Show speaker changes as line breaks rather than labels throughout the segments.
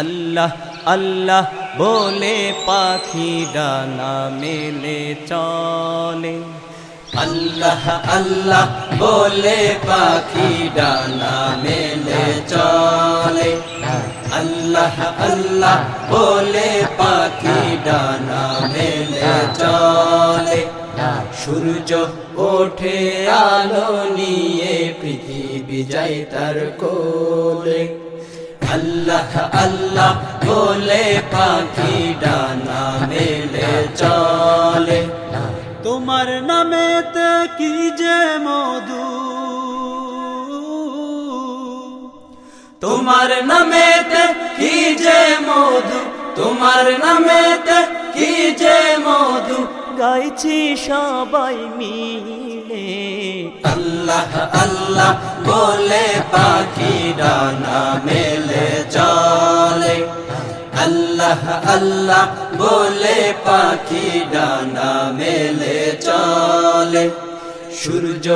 আল্লাহ আল্লাহ বলে পাখি ডানা মেলে চলে।
আল্লাহ আল্লাহ বলে পাখি ডানা মেলে চলে। আল্লাহ আল্লাহ বলে পাখি ডানা মেলে চলে। সূর্য ওঠে আলো নিয়ে পৃথিবী যাই তার কোলে। আল্লাহ আল্লাহ বলে পাখি ডানা মেলে চলে।
তোমার নামেতে কি যে মধু?
তোমার নামেতে কি যে মধু? তোমার নামেতে কি যে মধু?
গাইছি সবাই মিলে।
আল্লাহ আল্লাহ বলে পাখি ডানা মেলে চলে। আল্লাহ আল্লাহ বলে পাখি ডানা মেলে চলে। সূর্য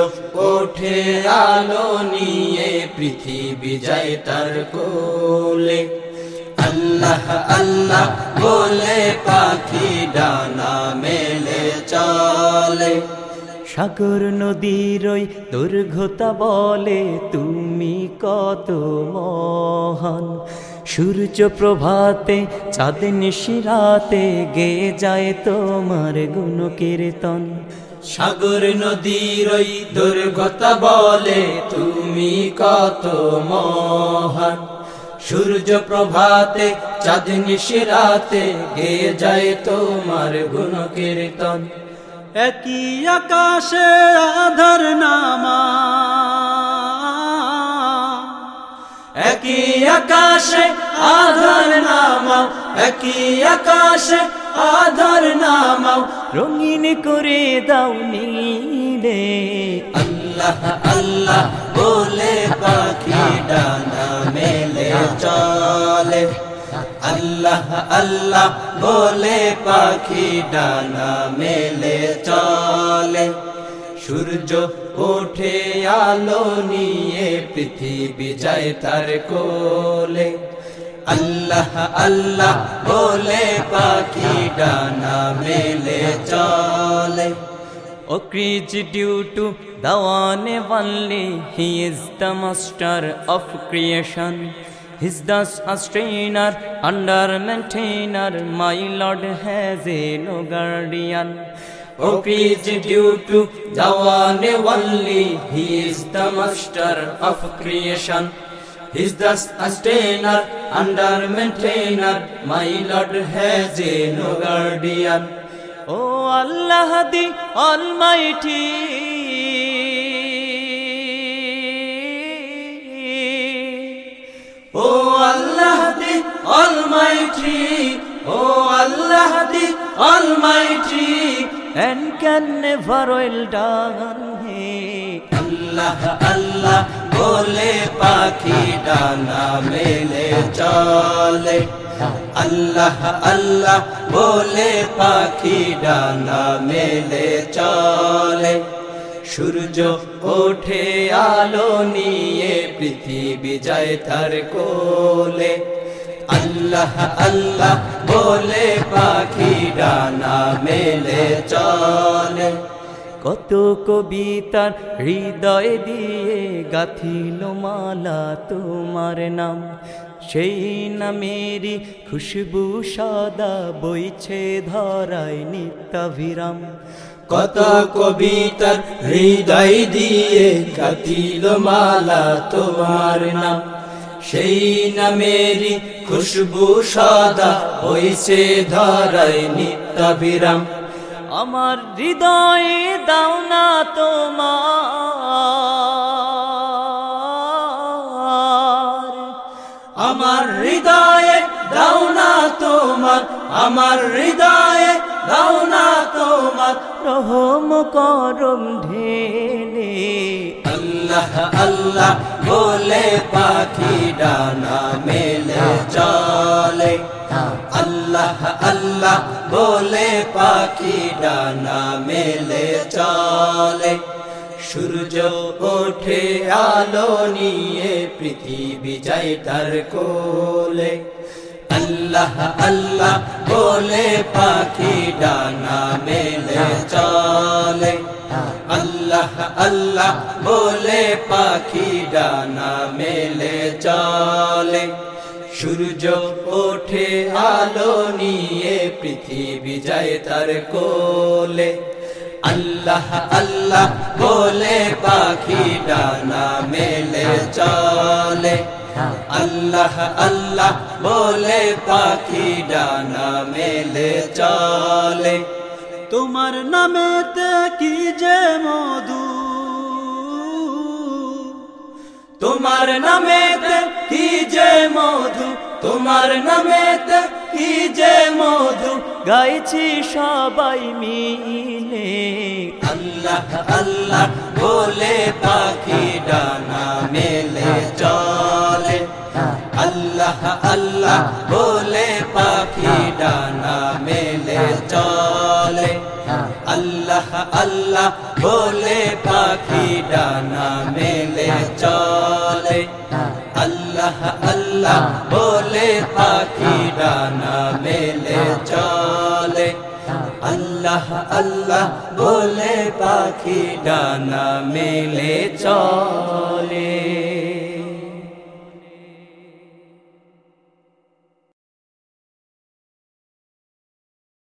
ওঠে আলো নিয়ে, পৃথিবী যায় তার কোলে। আল্লাহ আল্লাহ বলে পাখি ডানা মেলে চলে।
সাগর নদীর ওই দুর্ঘতা বলে তুমি কত মহান। সূর্য প্রভাতে, চাঁদ নিশিরাতে গে যায় তোমার গুণ কীর্তন
সাগর নদীর ওই বলে তুমি কত মহান। সূর্য প্রভাতে, চাঁদ নিশিরাতে গে যায় তোমার গুণ কীর্তন
একই আকাশে আধার নামা।
একই আকাশে আধার নামাও একই আকাশে আধার নামাও
রঙিন করে দাও নীলে।
আল্লাহ আল্লাহ বলে পাখি ডানা মেলে চলে। আল্লাহ আল্লাহ বলে পাখি ডানা মেলে চলে। সূর্য ওঠে আলো নিয়ে পৃথিবী যায় তার কোলে। আল্লাহ আল্লাহ বলে পাখি ডানা মেলে চলে।
Okri's due to the one and only, he is the master of He's the sustainer, under maintainer, my Lord has a no guardian.
Oh, praise due to one only, He is the master of creation. He's the sustainer, under maintainer, my Lord has a no guardian.
Oh Allah the Almighty.
Almighty, Oh Allah the Almighty,
And can never well done he.
আল্লাহ আল্লাহ বলে পাখি ডানা মেলে চলে। আল্লাহ আল্লাহ বলে পাখি ডানা মেলে চলে। সূর্য ওঠে আলো নিয়ে পৃথিবী যায় তার কোলে। আল্লাহ আল্লাহ বলে পাখি ডানা মেলে চলে।
কত কবিতার হৃদয় দিয়ে গাথিল মালা তোমার নাম। সেই নামেরই খুশবু সাদা বইছে ধরায় নিত্যাভিরাম।
কত কবিতার হৃদয় দিয়ে কাতিল মালা তোমার নাম। সেই নামেরই খুশবু সাদা হইছে ধরায় নিত্যাভিরাম
আমার হৃদয়ে দাও না তোমার।
আমার হৃদয়ে দাও না তোমার। আমার হৃদয়ে দাও না তোমার।
রহম করম ঢেলে
আল্লাহ আল্লাহ বলে পাখি ডানা মেলে চলে। আল্লাহ আল্লাহ বলে পাখি ডানা মেলে চলে। সূর্য ওঠে আলো নিয়ে পৃথিবী যায় তার কোলে। আল্লাহ আল্লাহ বলে পাখি ডানা মেলে চলে। আল্লাহ আল্লাহ বলে পাখি ডানা মেলে চলে। সূর্য ওঠে আলো নিয়ে পৃথিবী যায় তার কোলে। আল্লাহ আল্লাহ বলে পাখি ডানা মেলে চলে। আল্লাহ আল্লাহ বলে পাখি ডানা মেলে চলে।
তোমার নামেতে কি যে মধু?
তোমার নামেতে কি যে মধু? তোমার নামেতে কি যে মধু?
গাইছি সবাই মিলে।
আল্লাহ আল্লাহ বলে পাখি ডানা মেলে চলে। আল্লাহ আল্লাহ বলে পাখি ডানা মেলে চলে আল্লাহ আল্লাহ বলে পাখি ডানা মেলে চলে আল্লাহ আল্লাহ বলে পাখি ডানা মেলে চলে আল্লাহ আল্লাহ বলে পাখি ডানা মেলে চলে